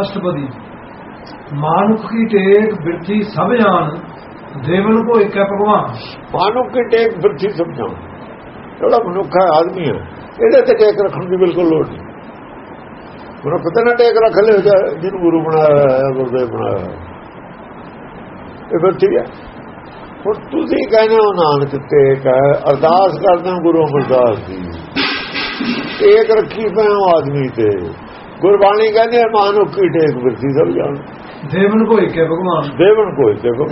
ਅਸ਼ਟਪਦੀ। ਮਾਨੁਖ ਕੀ ਟੇਕ ਬਿਰਥੀ ਸਭ ਜਾਣ ਦੇਵਨ ਕੋ ਇੱਕ ਹੈ ਭਗਵਾਨ। ਮਾਨੋ ਕਿ ਟੇਕ ਬਿਰਥੀ ਸਮਝਾਉ ਜਿਹੜਾ ਮਨੁੱਖ ਹੈ ਆਦਮੀ ਹੈ ਇਹਦੇ ਤੇ ਟੇਕ ਰੱਖਣ ਦੀ ਬਿਲਕੁਲ ਲੋੜ ਨਹੀਂ। ਮਨੁੱਖ ਤੇ ਨਾ ਟੇਕ ਰੱਖ ਲੈ ਜਿਹਨੂੰ ਗੁਰੂ ਬਣਾਇਆ ਹੈ ਗੁਰਦੇਵ ਬਣਾਇਆ ਇਹ ਬਿਰਥੀ ਹੈ ਹੁਣ ਤੁਸੀਂ ਕਹਿੰਦੇ ਹੋ ਨਾਨਕ ਟੇਕ ਹੈ ਅਰਦਾਸ ਕਰਦੇ ਹੋ ਗੁਰੂ ਅਮਰਦਾਸ ਦੀ ਟੇਕ ਰੱਖੀ ਪਏ ਆਦਮੀ ਤੇ। ਗੁਰਬਾਣੀ ਕਹਿੰਦੇ ਹੈ ਮਾਨੁਖ ਕੀ ਟੇਕ ਬਿਰਥੀ ਸਮਝਾਉ ਦੇਵਨ ਕੋ ਇੱਕ ਹੈ ਭਗਵਾਨ। ਦੇਵਨ ਕੋਈ ਦੇਖੋ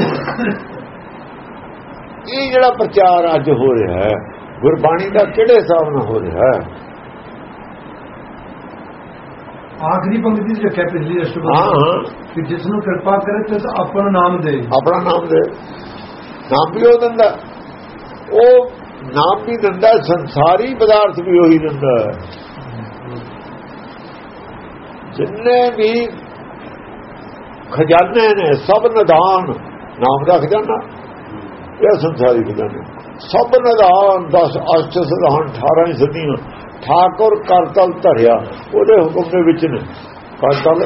ਇਹ ਜਿਹੜਾ ਪ੍ਰਚਾਰ ਅੱਜ ਹੋ ਰਿਹਾ ਹੈ ਗੁਰਬਾਣੀ ਦਾ ਕਿਹੜੇ ਹਿਸਾਬ ਨਾਲ ਹੋ ਰਿਹਾ ਹੈ? ਆਖਰੀ ਪੰਕਤੀ ਚ ਰੱਖਿਆ ਪਿਛਲੀ ਅਸ਼ਟਪਦੀ ਹਾਂ ਕਿ ਜਿਸ ਨੂੰ ਕਿਰਪਾ ਕਰੇ ਤੇ ਆਪਣਾ ਨਾਮ ਦੇ। ਆਪਣਾ ਨਾਮ ਦੇ। ਨਾਮ ਵੀ ਉਹ ਦਿੰਦਾ। ਉਹ ਨਾਮ ਵੀ ਦਿੰਦਾ ਸੰਸਾਰੀ ਪਦਾਰਥ ਵੀ ਉਹੀ ਦਿੰਦਾ। ਹੈ। ਜਿੰਨੇ ਵੀ ਖਜ਼ਾਨੇ ਨੇ, ਸਭ ਨਿਦਾਨ, ਨਾਮ ਦਾ ਖਜ਼ਾਨਾ ਇਹ ਸੰਸਾਰੀ ਖਜ਼ਾਨੇ। ਸਭ ਨਿਦਾਨ 10 ਅਸ਼ਟ ਸਿਧਾਨ 18 ਹੀ ਸਦੀਆਂ ਠਾਕੁਰ ਕਰਤਲ ਧਰਿਆ, ਉਹਦੇ ਹੁਕਮ ਦੇ ਵਿੱਚ ਨੇ। ਕਰਤਲ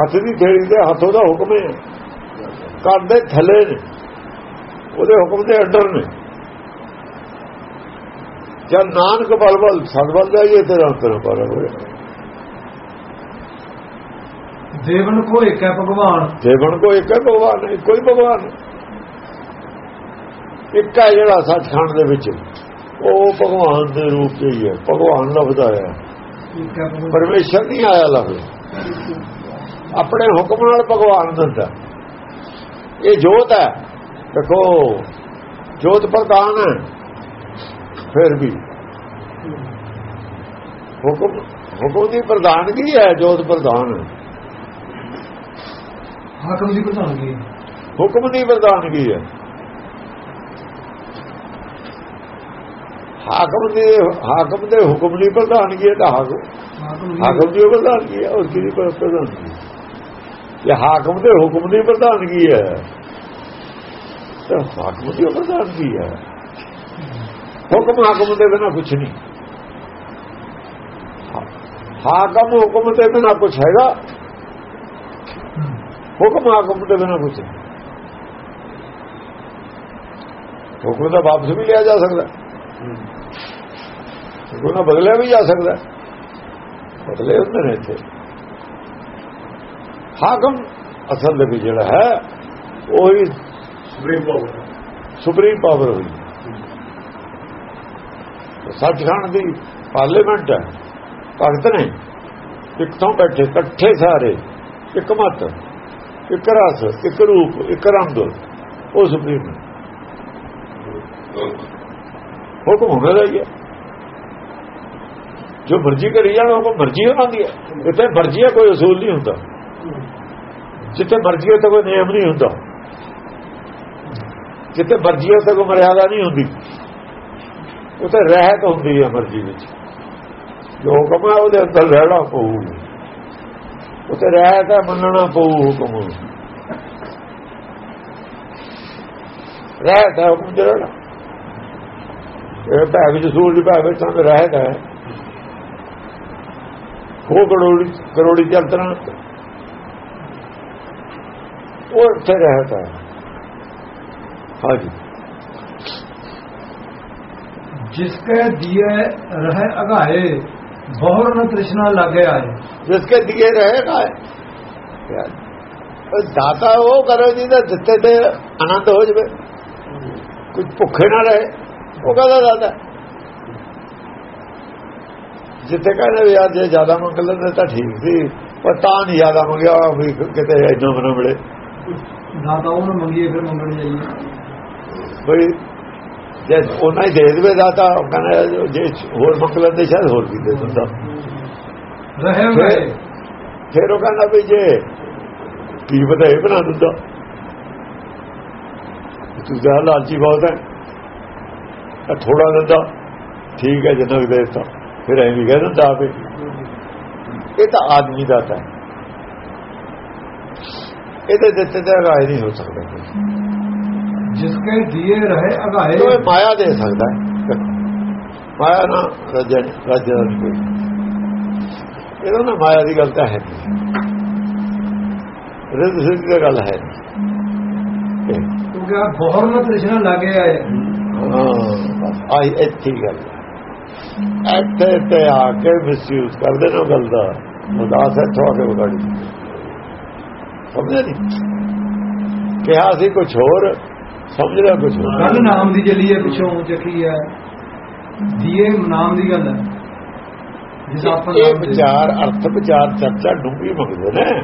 ਹੱਥ ਦੀ ਥੇੜੀ ਦੇ ਹੱਥ ਉਹਦਾ ਹੁਕਮ ਹੈ। ਕਰ ਦੇ ਥੱਲੇ ਨੇ। ਉਹਦੇ ਹੁਕਮ ਦੇ ਅੰਡਰ ਨੇ। ਜਦ ਨਾਨਕ ਬਲਬਲ ਬਲ ਸਦਬਲ ਜਾਈਏ ਤੇਰਾ ਅੰਤਰ ਪਰ ਹੋਇਆ ਦੇਵਨ ਕੋ ਇੱਕ ਹੈ ਭਗਵਾਨ। ਦੇਵਨ ਕੋ ਇੱਕ ਹੈ ਭਗਵਾਨ ਹੈ ਕੋਈ ਭਗਵਾਨ ਹੈ। ਇੱਕ ਹੈ ਜਿਹੜਾ ਸੱਚਖੰਡ ਦੇ ਵਿੱਚ। ਉਹ ਭਗਵਾਨ ਦੇ ਰੂਪ 'ਚ ਹੀ ਹੈ ਭਗਵਾਨ ਲਫ਼ਜ਼ ਆਇਆ ਇੱਕ ਹੈ ਪਰਮੇਸ਼ਰ ਨਹੀਂ ਆਇਆ ਲਫ਼ਜ਼। ਆਪਣੇ ਹੁਕਮ ਨਾਲ ਭਗਵਾਨ ਦਿੰਦਾ ਇਹ ਜੋਤ ਹੈ। ਦੇਖੋ ਜੋਤ ਪ੍ਰਧਾਨ ਹੈ। ਫਿਰ ਵੀ। ਹੁਕਮ ਹੁਕਮ ਦੀ ਪ੍ਰਧਾਨਗੀ ਹੈ ਜੋਤ ਪ੍ਰਧਾਨ ਹੈ। ਹਾਕਮ ਦੀ ਪ੍ਰਧਾਨਗੀ ਹੁਕਮ ਦੀ ਪ੍ਰਧਾਨਗੀ ਹੈ। ਹਾਕਮ ਦੇ ਹਾਕਮ ਦੇ ਹੁਕਮ ਦੀ ਪ੍ਰਧਾਨਗੀ ਹੈ ਤਾਂ ਹਾਕਮ ਹਾਕਮ ਦੀ ਦੀ ਪ੍ਰਧਾਨਗੀ ਹੈ ਹੋਰ ਕਿਹਦੀ ਪ੍ਰਧਾਨਗੀ ਇਹ ਹਾਕਮ ਦੇ ਹੁਕਮ ਦੀ ਪ੍ਰਧਾਨਗੀ ਹੈ ਤਾਂ ਹਾਕਮ ਦੀ ਪ੍ਰਧਾਨਗੀ ਹੈ। ਹੁਕਮ ਹਾਕਮ ਦੇ ਬਿਨਾ ਕੁਝ ਨਹੀਂ। ਹਾਕਮ ਹੁਕਮ ਦੇ ਬਿਨਾ ਕੁਝ ਹੈਗਾ। ਹੁਕਮ ਹਾਕਮ ਦੇ ਬਿਨਾ ਕੁਝ ਹੁਕਮ ਦਾ ਵਾਪਸ ਵੀ ਲਿਆ ਜਾ ਸਕਦਾ। ਹੁਕਮ ਦਾ ਬਦਲਿਆ ਵੀ ਜਾ ਸਕਦਾ। ਬਦਲੇ ਹੁੰਦੇ ਨੇ ਇੱਥੇ। ਹਾਕਮ ਅਸਲ ਦੇ ਵਿੱਚ ਜਿਹੜਾ ਹੈ ਉਹੀ ਸੁਪਰੀਮ ਪਾਵਰ ਸੁਪਰੀਮ ਪਾਵਰ ਹੋਈ। ਸੱਚਖੰਡ ਦੀ ਪਾਰਲੀਮੈਂਟ ਹੈ। ਭਗਤ ਨੇ ਇੱਕ ਤੋਂ ਬੈਠੇ ਇਕੱਠੇ ਸਾਰੇ ਇੱਕ ਮਤ। ਇੱਕ ਰਸ, ਇੱਕ ਰੂਪ, ਇੱਕ ਰੰਗ, ਉਹ ਸੁਪਰੀਮ ਹੈ। ਹੁਕਮ ਹੋਣਾ ਦਾ ਹੀ ਹੈ। ਜੋ ਮਰਜ਼ੀ ਕਰੀ ਜਾਣ, ਉਹ ਮਰਜ਼ੀ ਉਹਨਾਂ ਦੀ ਹੈ। ਇੱਥੇ ਮਰਜ਼ੀ ਹੈ, ਕੋਈ ਅਸੂਲ ਨਹੀਂ ਹੁੰਦਾ। ਜਿੱਥੇ ਮਰਜ਼ੀ ਹੈ, ਤਾਂ ਕੋਈ ਨਿਯਮ ਨਹੀਂ ਹੁੰਦਾ। ਜਿੱਥੇ ਮਰਜ਼ੀ ਹੈ, ਤਾਂ ਕੋਈ ਮਰਿਆਦਾ ਨਹੀਂ ਹੁੰਦੀ। ਉੱਥੇ ਰਹਿਤ ਹੁੰਦੀ ਹੈ ਮਰਜ਼ੀ ਵਿੱਚ। ਜੋ ਹੁਕਮ ਹੈ ਉਹਦੇ ਅੰਦਰ ਰਹਿਣਾ ਪਊ ਉਤੇ ਰਹਿਤ ਹੈ ਮੰਨਣਾ ਪਊ ਹੁਕਮ। ਰਹਿਤ ਹੈ ਹੁਕਮ ਜਿਹੜਾ ਇਹ ਤਾਂ ਵਿੱਚ ਸੂਰਜ ਭਾਵੇਂ ਸੰਗ ਰਹਿਦਾ ਹੈ। ਹੋ ਕਰੋੜੀ ਕਰੋੜੀ ਚਲਤਰਾ ਉਹ ਇੱਥੇ ਰਹਿਤ ਹੈ। ਹਾਂਜੀ। ਜਿਸ ਕੇ ਦੀਏ ਰਹਿ ਅਗਾਏ, ਬਹੁਰ ਨ ਤ੍ਰਿਸ਼ਨਾ ਲੱਗੇ ਆਏ। ਦਿਏ ਰਹੇਗਾ ਯਾਰ ਉਹ ਦਾਤਾ ਉਹ ਕਰੋ ਜਿਹਦਾ ਦਿੱਤੇ ਤੇ ਆਨੰਦ ਹੋ ਜਵੇ ਕੋਈ ਭੁੱਖੇ ਨਾ ਰਹੇ ਉਹ ਕਹਦਾ ਦਾਤਾ ਜਿੱਥੇ ਕਹਿੰਦੇ ਵੀ ਯਾਰ ਜੇ ਜ਼ਿਆਦਾ ਮੰਗ ਲੈਂਦੇ ਤਾਂ ਠੀਕ ਸੀ ਪਰ ਤਾਂ ਨਹੀਂ ਜ਼ਿਆਦਾ ਮੰਗਿਆ ਵੀ ਕਿਤੇ ਇੰਨਾ ਬਣਾ ਮਿਲੇ दाताओं ने मंगिए फिर मंगने जाइए ਬਈ ਜੇ ਉਹਨਾਂ ਹੀ ਦੇ ਦੇਵੇ ਦਾਤਾ ਉਹ ਕਹਿੰਦਾ ਜੇ ਹੋਰ ਮੰਗ ਲੈਂਦੇ ਸ਼ਾਇਦ ਹੋਰ ਵੀ ਦੇ ਦਿੰਦਾ रहे फिर- गए ਫਿਰ ਉਹ ਕਹਿੰਦਾ ਵੀ ਜੇ ਕੀ ਪਤਾ ਇਹ ਬਣਾ ਦਿੰਦਾ। ਤੂੰ ਜ਼ਿਆਦਾ ਲਾਲਚੀ ਬਹੁਤ ਹੈ। ਥੋੜਾ ਦਿੰਦਾ। ਠੀਕ ਹੈ ਜਿੰਨਾ ਵੀ ਦੇਤਾ। ਫਿਰ ਐਂ ਵੀ ਕਹਿ ਦਿੰਦਾ ਆਪੇ। ਇਹ ਤਾਂ ਆਦਮੀ ਦਾ ਤਾਂ ਇਹਦੇ ਦਿੱਤੇ ਤੇ ਅਗਾਏ ਨਹੀਂ ਹੋ ਸਕਦਾ ਜਿਸ ਕੇ ਦੀਏ ਰਹੇ ਅਗਾਏ ਉਹ ਮਾਇਆ ਦੇ ਸਕਦਾ ਪਾਇਆ ਨਾ ਰਜਨ ਰਜਨ ਕੋਈ ਇਹਦਾ ਨਾ ਮਾਇਆ ਦੀ ਗੱਲ ਤਾਂ ਹੈ ਰਿਦ ਸਿੱਧ ਦੀ ਗੱਲ ਹੈ ਕਿਉਂਕਿ ਆ ਬਹੁਤ ਨਾ ਤ੍ਰਿਸ਼ਨਾ ਲੱਗੇ ਆਏ। ਹਾਂ ਆਈ ਇੱਥੇ ਹੀ ਗੱਲ ਹੈ। ਇੱਥੇ ਤੇ ਆ ਕੇ ਮਿਸਯੂਜ਼ ਕਰਦੇ ਨਾ ਗੱਲ ਦਾ। ਉਦਾਸ ਇੱਥੋਂ ਆ ਕੇ ਵਿਗਾੜੀ ਸਮਝੇ ਨਹੀਂ ਕਿਹਾ ਸੀ ਕੁਝ ਹੋਰ ਸਮਝ ਲਿਆ ਕੁਝ ਹੋਰ? ਨਾਮ ਦੀ ਚੱਲੀ ਹੈ ਪਿੱਛੋਂ ਚੱਕੀ ਹੈ। ਦੀਏ ਨਾਮ ਦੀ ਗੱਲ ਹੈ। ਇਹ ਦੇ- ਵਿਚਾਰ ਅਰਥ ਵਿਚਾਰ ਚਰਚਾ ਡੂੰਘੀ ਮੰਗਦੇ ਨੇ।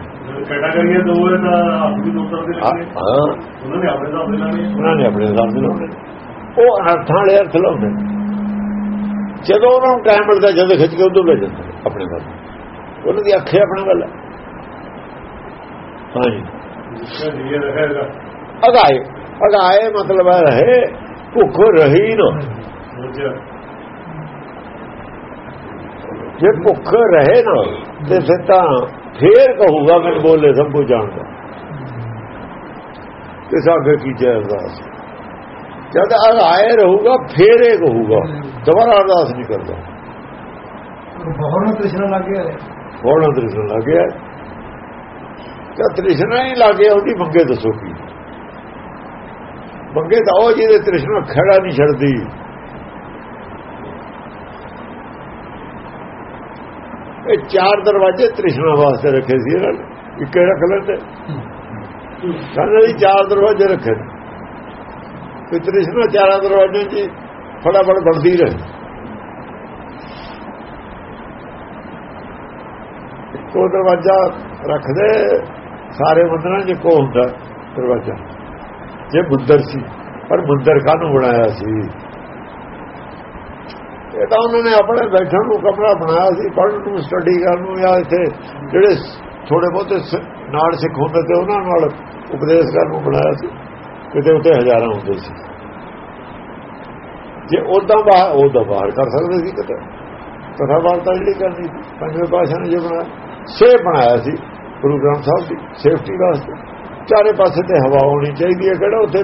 ਕੈਟਾਗਰੀਆਂ ਦੋ ਹੈ ਤਾਂ ਵੀ ਦੋ ਤਰ੍ਹਾਂ ਦੇ ਹਾਂ ਲੱਗਣੇ ਹਾਂ, ਉਹਨਾਂ ਨੇ ਆਪਣੇ ਹਿਸਾਬ ਦੇ ਲਾਣੇ ਉਹਨਾਂ ਨੇ ਆਪਣੇ ਹਿਸਾਬ ਨਾਲ ਲਾਉਣੇ। ਨੇ। ਉਹ ਅਰਥਾਂ ਵਾਲੇ ਅਰਥ ਲਾਉਂਦੇ। ਜਦੋਂ ਉਹਨਾਂ ਨੂੰ ਟਾਈਮ ਮਿਲਦਾ ਜਦੋਂ ਖਿੱਚ ਕੇ ਉਦੋਂ ਲੈ ਜਾਂਦੇ ਆਪਣੇ ਵੱਲ। ਉਹਨਾਂ ਦੀ ਅੱਖੇ ਆਪਣੇ ਵੱਲ ਹੈ। ਹਾਂਜੀ ਅਗਾਏ। ਅਗਾਏ ਮਤਲਬ ਹੈ ਰਹੇ ਭੁੱਖ ਰਹੀ ਨਾ। ਮੁਝੇ ਜੇ ਭੁੱਖ ਰਹੇ ਨਾ ਤੇ ਫਿਰ ਤਾਂ ਫੇਰ ਕਹੂਗਾ ਮੈਂ ਬੋਲੇ ਸਭ ਕੁਝ ਜਾਣਦਾ। ਤੇ ਸਾਗੇ ਕੀ ਜੈ ਅਰਦਾਸ। ਜਦ ਅਗਾਏ ਰਹੂਗਾ ਫੇਰ ਇਹ ਕਹੂਗਾ। ਦੁਬਾਰਾ ਅਰਦਾਸ ਨਹੀਂ ਕਰਦਾ। ਬਹੁਤ ਨਾ ਤ੍ਰਿਸ਼ਨਾ ਲੱਗੇ ਆਏ ਹੋਣਾ ਤ੍ਰਿਸ਼ਨ ਲੱਗਿਆ ਜਦ ਤ੍ਰਿਸ਼ਨਾ ਹੀ ਲੱਗਿਆ ਉਹਦੀ ਮੰਗੇ ਦੱਸੋ ਕੀ। ਮੰਗੇ ਤਾਂ ਉਹ ਜਿਹਦੇ ਤ੍ਰਿਸ਼ਨਾ ਖੜਾ ਨਹੀਂ ਛੱਡਦੀ। ਇਹ ਚਾਰ ਦਰਵਾਜ਼ੇ ਤ੍ਰਿਸ਼ਨਾ ਵਾਸਤੇ ਰੱਖੇ ਸੀ ਇਹਨਾਂ ਨੇ। ਇੱਕ ਰੱਖ ਲੈਂਦੇ। ਕਹਿੰਦੇ ਜੀ ਚਾਰ ਦਰਵਾਜ਼ੇ ਰੱਖੇ ਤੇ ਤ੍ਰਿਸ਼ਨਾ ਚਾਰਾਂ ਦਰਵਾਜ਼ਿਆਂ 'ਚ ਫਟਾਫਟ ਬਣਦੀ ਰਹੇ। ਇੱਕੋ ਦਰਵਾਜ਼ਾ ਰੱਖਦੇ, ਸਾਰੇ ਮੰਦਰਾਂ 'ਚ ਕੋ ਹੁੰਦਾ ਦਰਵਾਜ਼ਾ। ਜੇ ਮੰਦਰ ਸੀ, ਪਰ ਮੰਦਰ ਕਾਹਨੂੰ ਬਣਾਇਆ ਸੀ? ਇਹ ਤਾਂ ਉਹਨਾਂ ਨੇ ਆਪਣੇ ਬੈਠਣ ਨੂੰ ਕਮਰਾ ਬਣਾਇਆ ਸੀ, ਪੜ੍ਹਨ ਨੂੰ ਸਟੱਡੀ ਕਰਨ ਨੂੰ, ਜਾਂ ਇੱਥੇ ਜਿਹੜੇ ਥੋੜੇ ਬਹੁਤੇ ਸ- ਨਾਲ ਸਿੱਖ ਹੁੰਦੇ ਤੇ ਉਹਨਾਂ ਨਾਲ ਉਪਦੇਸ਼ ਕਰਨ ਨੂੰ ਬਣਾਇਆ ਸੀ। ਕਿਤੇ ਉੱਤੇ ਹਜ਼ਾਰਾਂ ਹੁੰਦੇ ਸੀ। ਜੇ ਉਦਾਂ ਬਾਹਰ ਉਹਦਾ ਬਾਹਰ ਕਰ ਸਕਦੇ ਸੀ ਕਿਤੇ। ਕਥਾ ਵਾਰਤਾ ਜਿਹੜੀ ਕਰਨੀ ਸੀ, ਪੰਜਵੇਂ ਪਾਸ਼ਾ ਨੇ ਜੋ ਬਣਾਇਆ ਸੇਫ ਬਣਾਇਆ ਸੀ, ਗੁਰੂ ਗ੍ਰੰਥ ਸਾਹਿਬ ਦੀ ਸੇਫਟੀ ਵਾਸਤੇ। ਚਾਰੇ ਪਾਸੇ ਤੇ ਹਵਾ ਹੋਣੀ ਚਾਹੀਦੀ ਹੈ, ਕਿਹੜਾ ਉੱਥੇ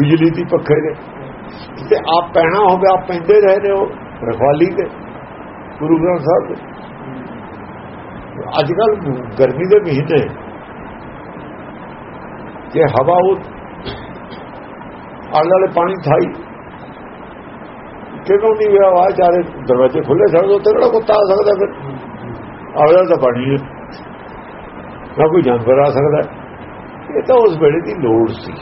ਬਿਜਲੀ ਦੀ ਪੱਖੇ ਦੇ। ਤੇ ਆਪ ਪੈਣਾ ਹੋਵੇ, ਆਪ ਪੈਂਦੇ ਰਹੇ ਨੇ ਉਹ। ਰਖਵਾਲੀ ਤੇ ਗੁਰੂ ਗ੍ਰੰਥ ਸਾਹਿਬ ਦੇ ਅੱਜ ਕੱਲ ਗਰਮੀ ਦੇ ਮਹੀਨੇ ਜੇ ਹਵਾ ਉਹ ਆਲੇ ਵਾਲੇ ਪਾਣੀ ਥਾਈ ਕਿਦੋਂ ਨਹੀਂ ਹੋਇਆ ਆ ਚਾਰੇ ਦਰਵਾਜ਼ੇ ਖੁੱਲੇ ਛੱਡ ਦੋ ਤੇ ਕਿਹੜਾ ਕੁੱਤਾ ਆ ਸਕਦਾ ਫਿਰ? ਆਵੇਲਾ ਤਾਂ ਪਾਣੀ ਹੈ। ਨਾ ਕੋਈ ਜਾਨਵਰ ਆ ਸਕਦਾ। ਇਹ ਤਾਂ ਉਸ ਵੇਲੇ ਦੀ ਲੋੜ ਸੀ।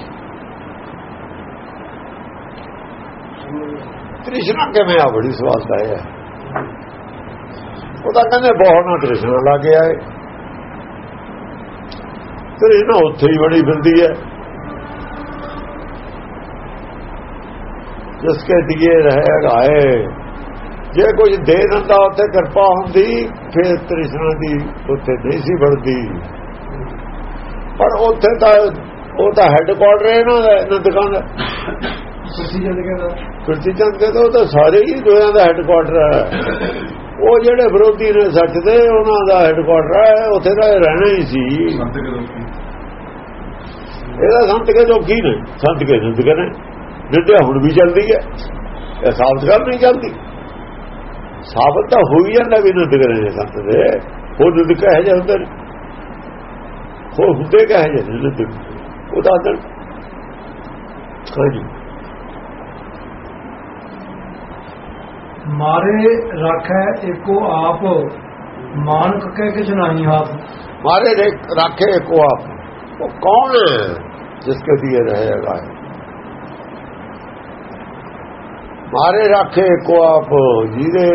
ਤ੍ਰਿਸ਼ਨਾ ਕਿਵੇਂ ਆ? ਬੜੀ ਸਵਾਲ ਦਾ ਹੈ ਉਹਦਾ ਕਹਿੰਦੇ ਬਹੁਤ ਨਾ ਤ੍ਰਿਸ਼ਨਾ ਲੱਗ ਗਿਆ ਤ੍ਰਿਸ਼ਨਾ ਉੱਥੇ ਹੀ ਬੜੀ ਫਿਰਦੀ ਹੈ। ਜਿਸ ਕੇ ਦਿਏ ਰਹੇ ਗਾਏ ਜੇ ਕੁਝ ਦੇ ਦਿੰਦਾ ਉੱਥੇ ਕਿਰਪਾ ਹੁੰਦੀ, ਫਿਰ ਤ੍ਰਿਸ਼ਨਾ ਦੀ ਉੱਥੇ ਨਹੀਂ ਸੀ ਬਣਦੀ ਪਰ ਉੱਥੇ ਤਾਂ, ਉਹ ਤਾਂ ਹੈੱਡਕੁਆਟਰ ਹੈ ਨਾ, ਇਹਨਾਂ ਦੁਕਾਨ। ਦਾ ਕੁਰਸੀ ਜਦ ਕਹਿੰਦਾ ਚੰਦ ਕਹਿੰਦਾ ਉਹ ਤਾਂ ਸਾਰੇ ਹੀ ਦੋਆਂ ਦਾ ਹੈੱਡਕੁਆਟਰ ਹੈ। ਉਹ ਜਿਹੜੇ ਵਿਰੋਧੀ ਨੇ ਸੱਚ ਦੇ ਉਹਨਾਂ ਦਾ ਹੈੱਡਕੁਆਟਰ ਹੈ। ਉੱਥੇ ਤਾਂ ਇਹ ਰਹਿਣਾ ਹੀ ਸੀ। ਇਹਦਾ ਸੰਤ ਕੇ ਜੋਗੀ ਨੇ। ਸੰਤ ਕੇ ਸੰਤ ਕੇ ਨੇ। ਨਿੱਧਿਆ ਹੁਣ ਵੀ ਚੱਲਦੀ ਹੈ। ਇਹ ਸਾਬਤ ਕਰ ਨਹੀਂ ਚੱਲਦੀ। ਸਾਬਤ ਤਾਂ ਹੋਈ ਜਾਂਦਾ ਵੀ ਨਿੱਧ ਕਰੇ ਨੇ ਸੰਤ ਦੇ। ਉਹ ਨਿੱਧ ਕਹੇ ਜਾਂਦੇ ਨੇ। ਉਹ ਹੁੰਦੇ ਕਹੇ ਜਾਂਦੇ ਨਿੱਧ ਉਹਦਾ ਅੰਦਰ ਹਾਂਜੀ। ਮਾਰੇ ਰੱਖੈ ਏਕੋ ਆਪ ਮਾਨਕ ਕਹਿ ਕਿਛ ਨਹੀਂ ਹਾਥ ਮਾਰੇ ਰੱਖੇ ਇੱਕੋ ਆਪ। ਉਹ ਕੌਣ ਹੈ ਜਿਸ ਕੇ ਦਿਏ ਰਹੇਗਾ ਮਾਰੇ ਰੱਖੇ ਇੱਕੋ ਆਪ ਜਿਹਦੇ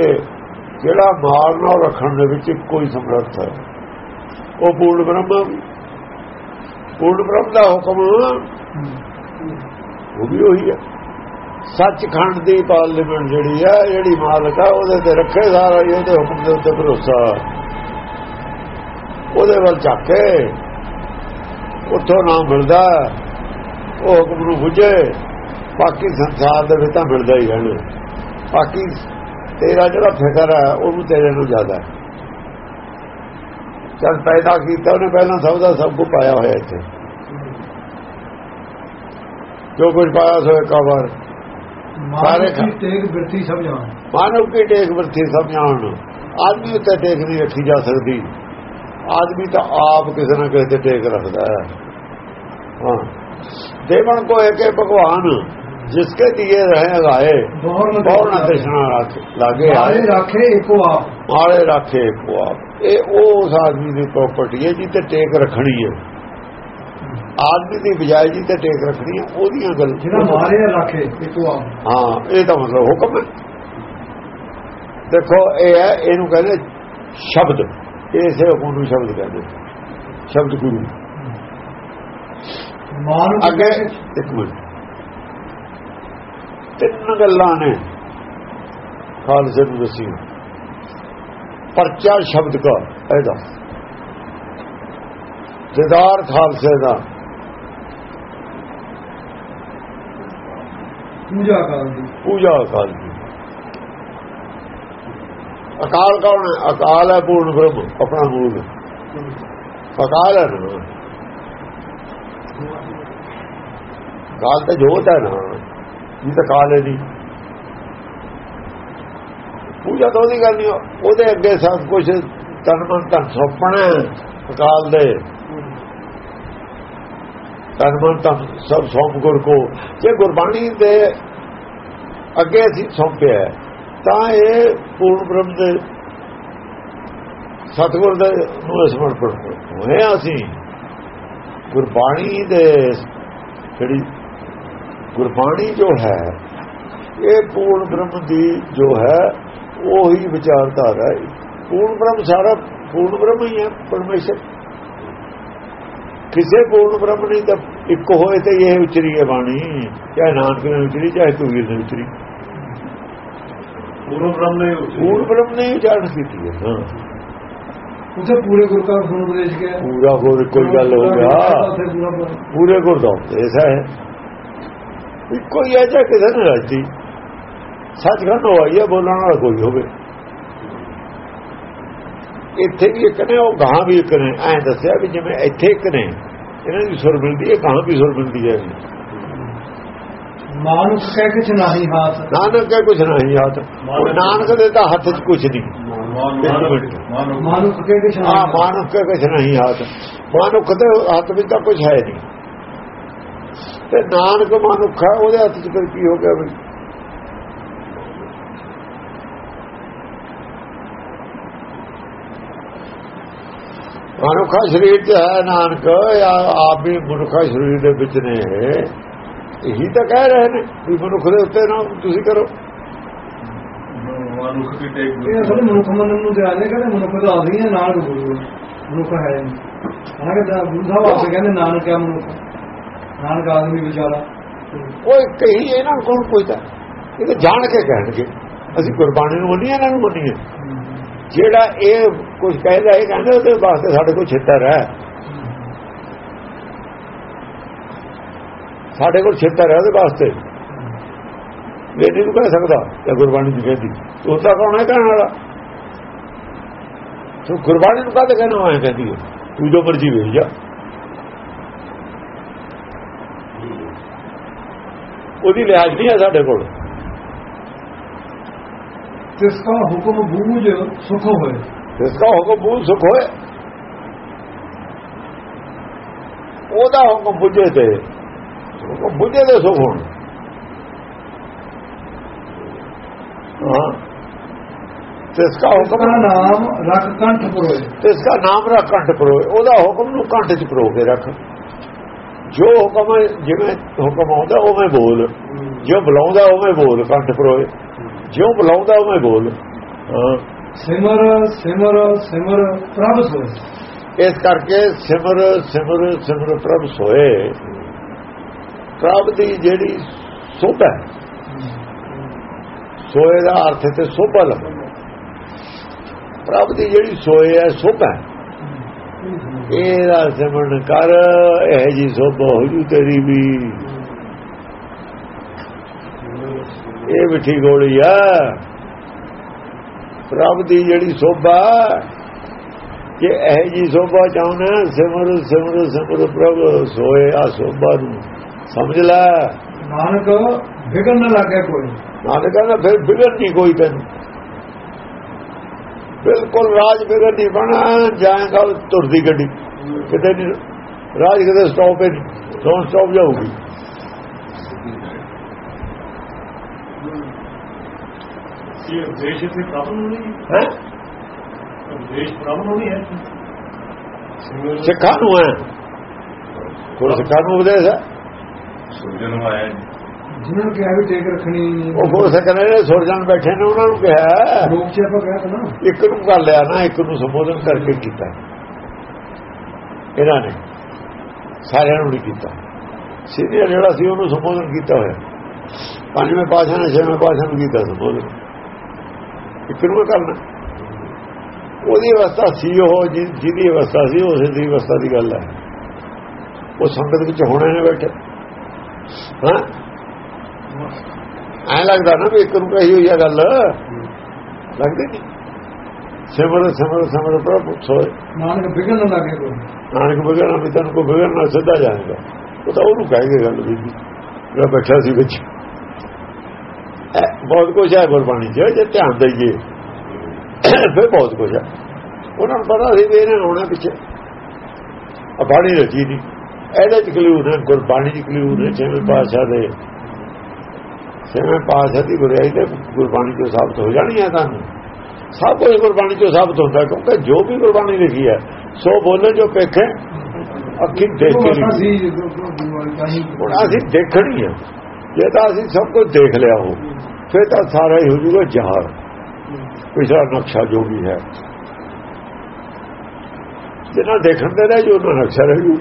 ਜਿਹੜਾ ਮਾਰਨਾ ਰੱਖਣ ਦੇ ਵਿੱਚ ਇੱਕੋ ਹੀ ਸਮਰੱਥ ਹੈ। ਉਹ ਪੂਰਨ ਬ੍ਰਹਮ ਪੂਰਨ ਬ੍ਰਹਮ ਦਾ ਹੁਕਮ ਉਹ ਵੀ ਹੋਈ ਹੈ। ਸੱਚਖੰਡ ਦੀ ਪਾਰਲੀਮੈਂਟ ਜਿਹੜੀ ਹੈ ਜਿਹੜੀ ਮਾਲਕ ਹੈ ਉਹਦੇ ਤੇ ਰੱਖੇ ਸਾਰਾ ਹੀ, ਉਹਦੇ ਹੁਕਮ ਦੇ ਉੱਤੇ ਭਰੋਸਾ। ਉਹਦੇ ਵੱਲ ਚੱਕ ਉੱਥੋਂ ਨਾ ਮਿਲਦਾ, ਉਹ ਹੁਕਮ ਨੂੰ ਬੁਝੇ, ਬਾਕੀ ਸੰਸਾਰ ਦੇ ਵਿੱਚ ਤਾਂ ਮਿਲਦਾ ਹੀ ਰਹਿਣਾ। ਬਾਕੀ ਤੇਰਾ ਜਿਹੜਾ ਫਿਕਰ ਹੈ ਉਹਨੂੰ ਤੇਰੇ ਨੂੰ ਜ਼ਿਆਦਾ ਹੈ। ਜਦ ਪੈਦਾ ਕੀਤਾ, ਉਹਨੇ ਪਹਿਲਾਂ ਸਭ ਦਾ ਸਭ ਕੁ ਪਾਇਆ ਹੋਇਆ ਇੱਥੇ। ਜੋ ਕੁਝ ਪਾਇਆ ਸੋ ਇੱਕ ਵਾਰ। ਸਾਰੇ ਤੇਗ ਬਿਰਤੀ ਸਭ ਜਾਣ ਮਾਨਵ ਕੀ ਟੇਕ ਵਰਤੀ ਸਮਝਾਉਣ। ਆਦਮੀ ਉੱਤੇ ਟੇਕ ਨਹੀਂ ਰੱਖੀ ਜਾ ਸਕਦੀ। ਆਦਮੀ ਤਾਂ ਆਪ ਕਿਸੇ ਨਾ ਕਿਸੇ ਤੇ ਟੇਕ ਰੱਖਦਾ ਹੈ। ਹਾਂ। ਦੇਵਨ ਕੋ ਏਕੇ ਭਗਵਾਨ ਜਿਸਕੇ ਦੀਏ ਰਹੇ ਗਾਏ ਬਹੁਰ ਨਾ ਬਹੁਤ ਨਾ ਤ੍ਰਿਸ਼ਨਾ ਰੱਖ ਲਾਗੇ ਆਏ ਰੱਖੇ ਇੱਕੋ ਆਪ। ਮਾਲੇ ਰੱਖੇ ਕੋ ਆਪ। ਇਹ ਉਹ ਆਦਮੀ ਦੀ ਪ੍ਰਾਪਰਟੀ ਹੈ ਜਿੱਤੇ ਟੇਕ ਰੱਖਣੀ ਹੈ। ਆਦਮੀ ਦੀ ਬਜਾਏ ਜਿੱਤੇ ਟੇਕ ਰੱਖਣੀ ਹੈ ਉਹਦੀਆਂ ਗੱਲ ਜਿਹੜਾ ਮਾਰੇ ਰੱਖੇ ਆਪ ਹਾਂ ਇਹ ਤਾਂ ਮਤਲਬ ਹੁਕਮ ਹੈ। ਦੇਖੋ ਇਹ ਹੈ ਇਹਨੂੰ ਕਹਿੰਦੇ ਸ਼ਬਦ। ਇਸੇ ਹੁਕਮ ਨੂੰ ਸ਼ਬਦ ਕਹਿੰਦੇ। ਸ਼ਬਦ ਗੁਰੂ। ਮਾਨ ਅੱਗੇ ਇੱਕ ਮਿੰਟ। ਤਿੰਨ ਗੱਲਾਂ ਨੇ। ਖਾਲਸੇ ਨੂੰ ਦੱਸੀ ਪਰਚਾ ਸ਼ਬਦ ਦਾ ਇਹਦਾ ਦਿਦਾਰ ਖਾਲਸੇ ਦਾ। ਪੂਜਾ ਕਰਨ ਦੀ। ਪੂਜਾ ਅਕਾਲ ਦੀ। ਅਕਾਲ ਕੌਣ ਹੈ? ਅਕਾਲ ਹੈ ਪੂਰਨ ਬ੍ਰਹਮ, ਆਪਣਾ ਮੂਲ ਅਕਾਲ ਹੈ ਨਾ। ਅਕਾਲ ਤਾਂ ਜੋਤ ਹੈ ਨਾ। ਇਹ ਤਾਂ ਕਾਲ ਹੈ ਦੀ ਪੂਜਾ ਤਾਂ ਉਹਦੀ ਗੱਲ ਨਹੀਂ ਉਹਦੇ ਅੱਗੇ ਸਭ ਕੁਝ ਤਨ ਮਨ ਧਨ ਸੌਂਪਣਾ ਅਕਾਲ ਦੇ। ਤਨ ਮਨ ਧਨ ਸਭ ਸੌਂਪ ਗੁਰ ਕੋ। ਜੇ ਗੁਰਬਾਣੀ ਦੇ ਅੱਗੇ ਅਸੀਂ ਸੌਂਪਿਆ ਤਾਂ ਇਹ ਪੂਰਨ ਬ੍ਰਹਮ ਦੇ ਸਤਿਗੁਰ ਦੇ ਨੂੰ ਸਮਰਪਣ ਹੋਏ ਅਸੀਂ। ਗੁਰਬਾਣੀ ਦੇ ਜਿਹੜੀ ਗੁਰਬਾਣੀ ਜੋ ਹੈ, ਇਹ ਪੂਰਨ ਬ੍ਰਹਮ ਦੀ ਜੋ ਹੈ, ਉਹੀ ਵਿਚਾਰਧਾਰਾ ਹੈ। ਪੂਰਨ ਬ੍ਰਹਮ ਸਾਰਾ ਪੂਰਨ ਬ੍ਰਹਮ ਹੀ ਹੈ, ਪਰਮੇਸ਼ਰ। ਕਿਸੇ ਪੂਰਨ ਬ੍ਰਹਮ ਨਹੀਂ ਤਾਂ ਇੱਕ ਹੋਏ ਤੇ ਇਹ ਉਚਰੀ ਹੈ ਬਾਣੀ ਚਾਹੇ ਨਾਨਕ ਨੇ ਉਚਰੀ ਚਾਹੇ ਕਬੀਰ ਨੇ ਉਚਰੀ ਪੂਰਨ ਬ੍ਰਹਮ ਨੇ ਪੂਰਨ ਬ੍ਰਹਮ ਨੇ ਉਚਾਰਨ ਕੀਤੀ ਹੈ ਹਾਂ ਉਥੇ ਪੂਰੇ ਗੁਰੂ ਦਾ ਸੁਣ ਉਪਦੇਸ਼ ਗਿਆ ਪੂਰਾ ਹੋਰ ਕੋਈ ਗੱਲ ਹੋ ਗਿਆ ਉੱਥੇ ਪੂਰਾ ਪੂਰਾ। ਪੂਰੇ ਗੁਰਦਾਂ ਐਸਾ ਹੈ ਇੱਕੋ ਹੀ ਹੈ ਜਾਂ ਕਿਸੇ ਨੇ ਰਾਜੀ ਸੱਚਖੰਡ ਹੋਇਆ ਬੋਲਣ ਵਾਲਾ ਕੋਈ ਹੋਵੇ ਇੱਥੇ ਵੀ ਇੱਕ ਨੇ ਉਹ ਗਾਂ ਵੀ ਇੱਕ ਨੇ ਐਂ ਦੱਸਿਆ ਵੀ ਜਿਵੇਂ ਇੱਥੇ ਇੱਕ ਨੇ ਇਹਨਾਂ ਦੀ ਸੁਰ ਮਿਲਦੀ ਹੈ ਗਾਂ ਵੀ ਸੁਰ ਮਿਲਦੀ ਹੈ? ਮਾਨੁਖ ਕਹਿ ਕੁਛ ਨਹੀਂ ਹਾਥ। ਨਾਨਕ ਕੇ ਕੁਝ ਨਹੀਂ ਹੱਥ। ਨਾਨਕ ਦੇ ਤਾਂ ਹੱਥ 'ਚ ਕੁਝ ਨਹੀਂ। ਮਾਨੁਖ ਕਹਿ ਕੁਛ ਨਹੀਂ ਮਾਨੁਖ ਕੇ ਕੁਝ ਨਹੀਂ ਹੱਥ। ਮਾਨੁਖ ਦੇ ਹੱਥ ਵਿੱਚ ਤਾਂ ਕੁਝ ਹੈ ਨਹੀਂ। ਤੇ ਨਾਨਕ ਮਨੁੱਖ ਹੈ ਉਹਦੇ ਹੱਥ 'ਚ ਫਿਰ ਕੀ ਹੋ ਗਿਆ ਬਈ? ਮਨੁੱਖਾ ਸਰੀਰ 'ਚ ਹੈ ਨਾਨਕ ਆਪ ਵੀ ਮਨੁੱਖਾ ਸਰੀਰ ਦੇ ਵਿੱਚ ਨੇ। ਇਹੀ ਤਾਂ ਕਹਿ ਰਹੇ ਨੇ ਵੀ ਮਨੁੱਖ ਦੇ ਉੱਤੇ ਨਾ ਤੁਸੀਂ ਕਰੋ। ਮਨੁੱਖ ਦੀ ਟੇਕ ਇਹ ਅਸਲ ਮਨੁੱਖ ਮੰਨਣ ਨੂੰ ਧਿਆਨ ਨਹੀਂ ਕਹਿੰਦੇ ਮਨੁੱਖ ਦਾ ਆਦਮੀ ਹੈ ਨਾਲ ਗੁਰੂ। ਮਨੁੱਖ ਹੈ ਹਾਂ ਕਿ ਗੁਰੂ ਸਾਹਿਬ ਆਪੇ ਕਹਿੰਦੇ ਨਾਨਕ ਹੈ ਮਨੁੱਖ। ਨਾਨਕ ਆਦਮੀ ਵਿਚਾਰਾ। ਕਹੀ ਇਹਨਾਂ ਇਹ ਤਾਂ ਜਾਣ ਕੇ ਕਹਿਣਗੇ। ਅਸੀਂ ਗੁਰਬਾਣੀ ਨੂੰ ਇਹਨਾਂ ਨੂੰ ਮੰਨੀਏ। ਜਿਹੜਾ ਇਹ ਕੁਝ ਕਹਿੰਦਾ, ਇਹ ਕਹਿੰਦਾ ਉਹਦੇ ਵਾਸਤੇ ਸਾਡੇ ਕੋਲ ਛਿੱਤਰ ਹੈ। ਸਾਡੇ ਕੋਲ ਛਿੱਤਰ ਹੈ ਉਹਦੇ ਵਾਸਤੇ। ਇਹ ਨੂੰ ਕਹਿ ਸਕਦਾ ਕਿ ਗੁਰਬਾਣੀ ਦੀ ਕਹਿੰਦੀ ਉਹ ਤਾਂ ਕੌਣ ਹੈ ਕਹਿਣ ਵਾਲਾ? ਤੂੰ ਗੁਰਬਾਣੀ ਨੂੰ ਕਾਹਦੇ ਕਹਿਣਾ ਹੋਇਆ ਕਹਿੰਦੀ ਹੈ? ਤੂੰ ਜੋ ਮਰਜ਼ੀ ਵੇਚ ਜਾ। ਉਹਦੀ ਲਿਹਾਜ਼ ਨਹੀਂ ਹੈ ਸਾਡੇ ਕੋਲ। ਜਿਸ ਦਾ ਹੁਕਮ ਬੂਝ ਸੁਖ ਹੋਏ ਇਸ ਦਾ ਹੁਕਮ ਬੂਝ ਸੁਖ ਹੋਏ ਉਹਦਾ ਹੁਕਮ ਬੁੱਝੇ ਤੇ ਹੁਕਮ ਬੁੱਝੇ ਦੇ ਸੁਖ ਹੋਣ ਇਸ ਦਾ ਹੁਕਮ ਨਾਮ ਰਖ ਕੰਠ ਪਰੋਏ ਇਸ ਦਾ ਨਾਮ ਰੱਖ ਕੰਠ ਪਰੋ ਉਹਦਾ ਹੁਕਮ ਨੂੰ ਕੰਠ ਚ ਪਰੋ ਕੇ ਰੱਖ ਜੋ ਹੁਕਮ ਜਿਵੇਂ ਹੁਕਮ ਆਉਂਦਾ ਉਵੇਂ ਬੋਲ ਜੋ ਬੁਲਾਉਂਦਾ ਉਵੇਂ ਬੋਲ ਕੰਠ ਪਰੋਏ ਜਿਉਂ ਬੁਲਾਉਂਦਾ ਉਵੇਂ ਬੋਲ। ਸਿਮਰ ਸਿਮਰ ਸਿਮਰ ਪ੍ਰਭ ਸੋਏ। ਇਸ ਕਰਕੇ ਸਿਮਰ ਸਿਮਰ ਸਿਮਰ ਪ੍ਰਭ ਸੋਏ। ਪ੍ਰਭ ਦੀ ਜਿਹੜੀ ਸੋਭਾ ਸੋਏ ਦਾ ਅਰਥ ਤੇ ਸੋਭਾ ਲਫ਼ਜ਼ ਪ੍ਰਭ ਦੀ ਜਿਹੜੀ ਸੋਏ ਹੈ ਸੋਭਾ। ਇਹਦਾ ਸਿਮਰਨ ਕਰ ਇਹ ਜੀ ਸੋਭਾ ਹੋ ਜੂ ਤੇਰੀ ਵੀ। ਇਹ ਮਿੱਠੀ ਗੋਲੀ ਆ। ਪ੍ਰਭ ਦੀ ਜਿਹੜੀ ਸੋਭਾ ਜੇ ਇਹ ਜੀ ਸੋਭਾ ਚਾਹੁੰਦਾ ਸਿਮਰ ਸਿਮਰ ਸਿਮਰ ਪ੍ਰਭ ਸੋਏ ਆ ਸੋਭਾ ਨੂੰ। ਸਮਝ ਲੈ। ਨਾਨਕ ਵਿਗਨ ਨਾ ਲੱਗੇ ਕੋਈ। ਨਾਨਕ ਕਹਿੰਦਾ ਫਿਰ ਬਿਗੜ ਨਹੀਂ ਕੋਈ ਤੈਨੂੰ? ਬਿਲਕੁਲ ਰਾਜ ਬਿਗੜ ਨਹੀਂ ਬਣਾ ਜਾਏਗਾ ਤੁਰਦੀ ਗੱਡੀ। ਕਿਤੇ ਨਹੀਂ ਰਾਜ ਕਿਤੇ ਸਟਾਪ ਹੈ ਨੋਨ ਸਟਾਪ ਜਾਊਗੀ। ਇਹ ਦੇਸ਼ ਇੱਥੇ ਪ੍ਰਭੂ ਨਹੀਂ ਹੈ। ਦੇਸ਼ ਪ੍ਰਭੂ ਨਹੀਂ ਹੈ। ਸਿੰਗਲ ਸਿੱਖਾਂ ਨੂੰ ਹੈ। ਕੋਈ ਸਿੱਖਾਂ ਨੂੰ ਉਪਦੇਸ਼ ਹੈ? ਸੁਰਜਨ ਆਇਆ ਜਿਹਨਾਂ ਨੂੰ ਕਿਹਾ ਵੀ ਟੇਕ ਰੱਖਣੀ ਉਹ ਹੋ ਸਕਦਾ ਨੇ ਸੁਰਜਣ ਬੈਠੇ ਨੇ ਉਹਨਾਂ ਨੂੰ ਕਿਹਾ ਚ ਆਪਾਂ ਨਾ। ਇੱਕ ਨੂੰ ਕਰ ਲਿਆ ਨਾ ਇੱਕ ਨੂੰ ਸੰਬੋਧਨ ਕਰਕੇ ਕੀਤਾ। ਇਹਨਾਂ ਨੇ। ਸਾਰਿਆਂ ਨੂੰ ਨਹੀਂ ਕੀਤਾ। ਸੀਨੀਅਰ ਜਿਹੜਾ ਸੀ ਉਹਨੂੰ ਸੰਬੋਧਨ ਕੀਤਾ ਹੋਇਆ। ਪੰਜਵੇਂ ਪਾਸ਼ਾ ਨੇ ਛੇਵੇਂ ਪਾਸ਼ਾ ਨੂੰ ਕੀਤਾ ਸੰਬੋਧਨ। ਇੱਕ ਨੂੰ ਕਰਨਾ ਉਹਦੀ ਅਵਸਥਾ ਸੀ ਉਹ ਜਿਹਦੀ ਅਵਸਥਾ ਸੀ ਉਸੇ ਦੀ ਅਵਸਥਾ ਦੀ ਗੱਲ ਹੈ। ਉਹ ਸੰਗਤ ਵਿੱਚ ਹੋਣੇ ਨੇ ਬੈਠੇ। ਹਾਂ? ਐ ਲੱਗਦਾ ਨਾ ਵੀ ਇੱਕ ਨੂੰ ਕਹੀ ਹੋਈ ਆ ਗੱਲ। ਲੱਗਦੀ ਨਹੀਂ ਸਿਮਰ ਸਿਮਰ ਸਿਮਰ ਪ੍ਰਭੂ ਸੋਏ। ਨਾਨਕ ਵਿਗੜਨ ਨਾ ਲੱਗੇ ਕੋਈ? ਨਾਨਕ ਬਗੈਰ ਵੀ ਤੈਨੂੰ ਕੋ ਬਗੈਰ ਨਾਲ ਸਿੱਧਾ ਜਾਏਗਾ। ਉਹ ਤਾਂ ਉਹਨੂੰ ਕਹੇਗਾ ਗੱਲ ਵੀ ਜਿਹੜਾ ਬੈਠਾ ਸੀ ਵਿੱਚ। ਬਹੁਤ ਕੁਝ ਹੈ ਗੁਰਬਾਣੀ 'ਚ ਜੇ ਧਿਆਨ ਦਈਏ। ਫਿਰ ਬਹੁਤ ਕੁਝ ਹੈ। ਉਹਨਾਂ ਨੂੰ ਪਤਾ ਸੀ ਵੀ ਇਹਨੇ ਆਉਣਾ ਪਿੱਛੇ। ਆ ਬਾਣੀ ਰਚੀ ਨਹੀਂ ਇਹਦੇ ਚ ਕਲੂ ਨੇ ਗੁਰਬਾਣੀ ਦੀ ਕਲੂ ਨੇ ਛੇਵੇਂ ਪਾਤਸ਼ਾਹ ਦੇ। ਛੇਵੇਂ ਪਾਤਸ਼ਾਹ ਦੀ ਗੁਰਿਆਈ ਤੇ ਗੁਰਬਾਣੀ ਤੋਂ ਸਾਬਤ ਹੋ ਜਾਣੀ ਹੈ ਤੁਹਾਨੂੰ ਸਭ ਕੁਝ ਗੁਰਬਾਣੀ ਤੋਂ ਸਾਬਤ ਹੁੰਦਾ ਕਿਉਂਕਿ ਜੋ ਵੀ ਗੁਰਬਾਣੀ ਲਿਖੀ ਹੈ ਸੋ ਬੋਲੇ ਜੋ ਪੇਖੇ ਅੱਖੀ ਦੇਖ ਕੇ ਲਿਖੀ। ਅਸੀਂ ਹੀ ਹੁਣ ਦੇਖਣੀ ਆ ਜੇ ਤਾਂ ਅਸੀਂ ਸਭ ਕੁਝ ਦੇਖ ਲਿਆ ਹੋ ਫਿਰ ਤਾਂ ਸਾਰਾ ਹੀ ਹੋ ਜੂਗਾ ਜਹਾਰ ਪਿਛਲਾ ਨਕਸ਼ਾ ਜੋ ਵੀ ਹੈ। ਜਿਹਨਾਂ ਦੇਖਣ ਦੇ ਰਹਿ ਜੋ ਉਹਨਾਂ ਨਕਸ਼ਾ ਰਹਿ ਜੂ